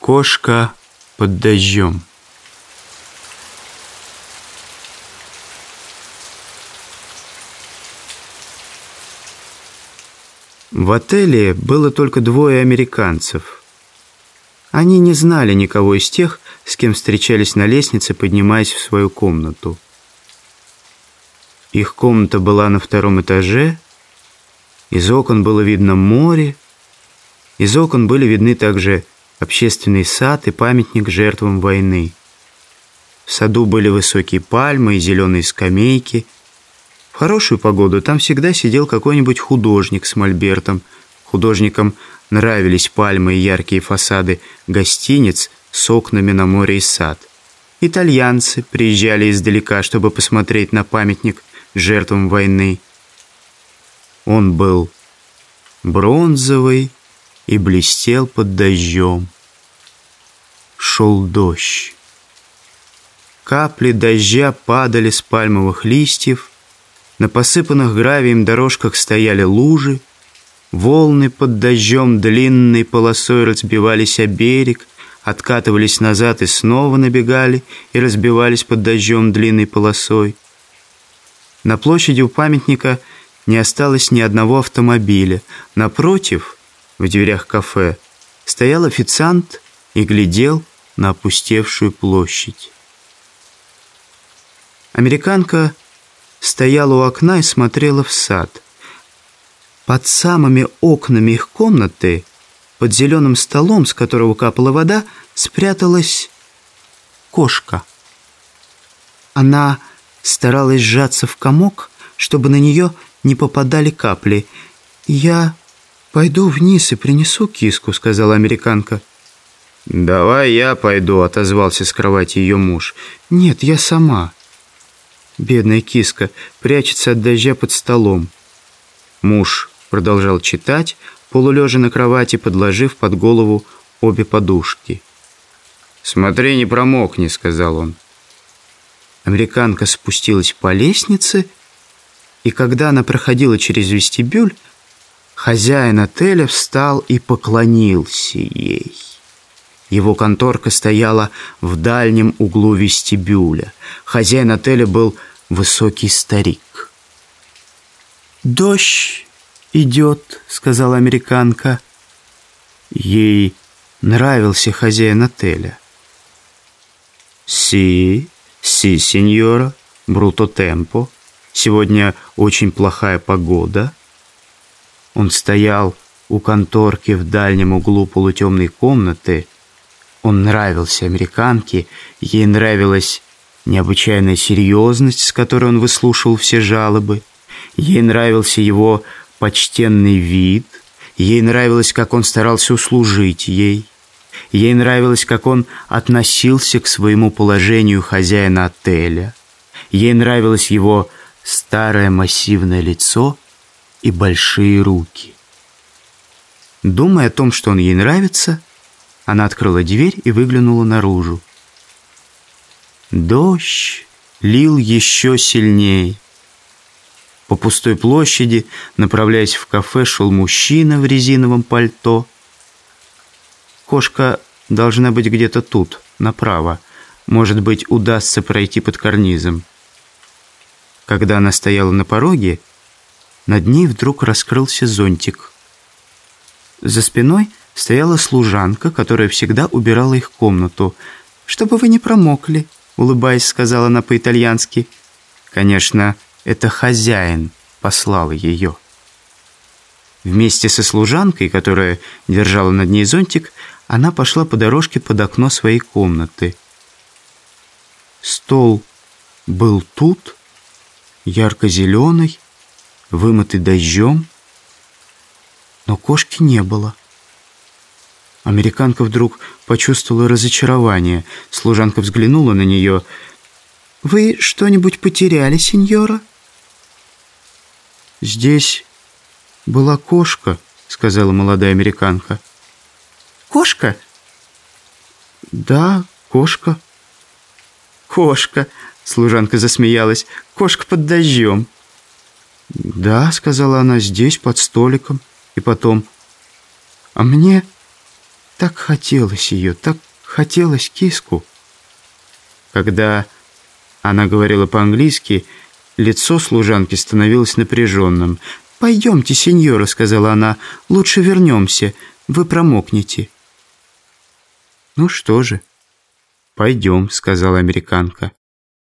Кошка под дождем. В отеле было только двое американцев. Они не знали никого из тех, с кем встречались на лестнице, поднимаясь в свою комнату. Их комната была на втором этаже, из окон было видно море, из окон были видны также общественный сад и памятник жертвам войны. В саду были высокие пальмы и зеленые скамейки. В хорошую погоду там всегда сидел какой-нибудь художник с мольбертом. Художникам нравились пальмы и яркие фасады гостиниц с окнами на море и сад. Итальянцы приезжали издалека, чтобы посмотреть на памятник жертвам войны. Он был бронзовый, и блестел под дождем. Шел дождь. Капли дождя падали с пальмовых листьев, на посыпанных гравием дорожках стояли лужи, волны под дождем длинной полосой разбивались о берег, откатывались назад и снова набегали и разбивались под дождем длинной полосой. На площади у памятника не осталось ни одного автомобиля. Напротив — в дверях кафе стоял официант и глядел на опустевшую площадь. Американка стояла у окна и смотрела в сад. Под самыми окнами их комнаты, под зеленым столом, с которого капала вода, спряталась кошка. Она старалась сжаться в комок, чтобы на нее не попадали капли. Я «Пойду вниз и принесу киску», — сказала американка. «Давай я пойду», — отозвался с кровати ее муж. «Нет, я сама». Бедная киска прячется от дождя под столом. Муж продолжал читать, полулежа на кровати, подложив под голову обе подушки. «Смотри, не промокни», — сказал он. Американка спустилась по лестнице, и когда она проходила через вестибюль, Хозяин отеля встал и поклонился ей. Его конторка стояла в дальнем углу вестибюля. Хозяин отеля был высокий старик. «Дождь идет», — сказала американка. Ей нравился хозяин отеля. «Си, си, сеньора, бруто темпо. Сегодня очень плохая погода». Он стоял у конторки в дальнем углу полутемной комнаты. Он нравился американке, ей нравилась необычайная серьезность, с которой он выслушивал все жалобы. Ей нравился его почтенный вид, ей нравилось, как он старался услужить ей. Ей нравилось, как он относился к своему положению хозяина отеля. Ей нравилось его старое массивное лицо — и большие руки. Думая о том, что он ей нравится, она открыла дверь и выглянула наружу. Дождь лил еще сильнее. По пустой площади, направляясь в кафе, шел мужчина в резиновом пальто. Кошка должна быть где-то тут, направо. Может быть, удастся пройти под карнизом. Когда она стояла на пороге, над ней вдруг раскрылся зонтик. За спиной стояла служанка, которая всегда убирала их комнату. «Чтобы вы не промокли», — улыбаясь, сказала она по-итальянски. Конечно, это хозяин послал ее. Вместе со служанкой, которая держала над ней зонтик, она пошла по дорожке под окно своей комнаты. Стол был тут, ярко-зеленый, вымытый дождем, но кошки не было. Американка вдруг почувствовала разочарование. Служанка взглянула на нее. «Вы что-нибудь потеряли, сеньора?» «Здесь была кошка», — сказала молодая американка. «Кошка?» «Да, кошка». «Кошка», — служанка засмеялась. «Кошка под дождем». «Да», — сказала она, — «здесь, под столиком». И потом, «А мне так хотелось ее, так хотелось киску. Когда она говорила по-английски, лицо служанки становилось напряженным. «Пойдемте, сеньора», — сказала она, — «лучше вернемся, вы промокнете». «Ну что же, пойдем», — сказала американка.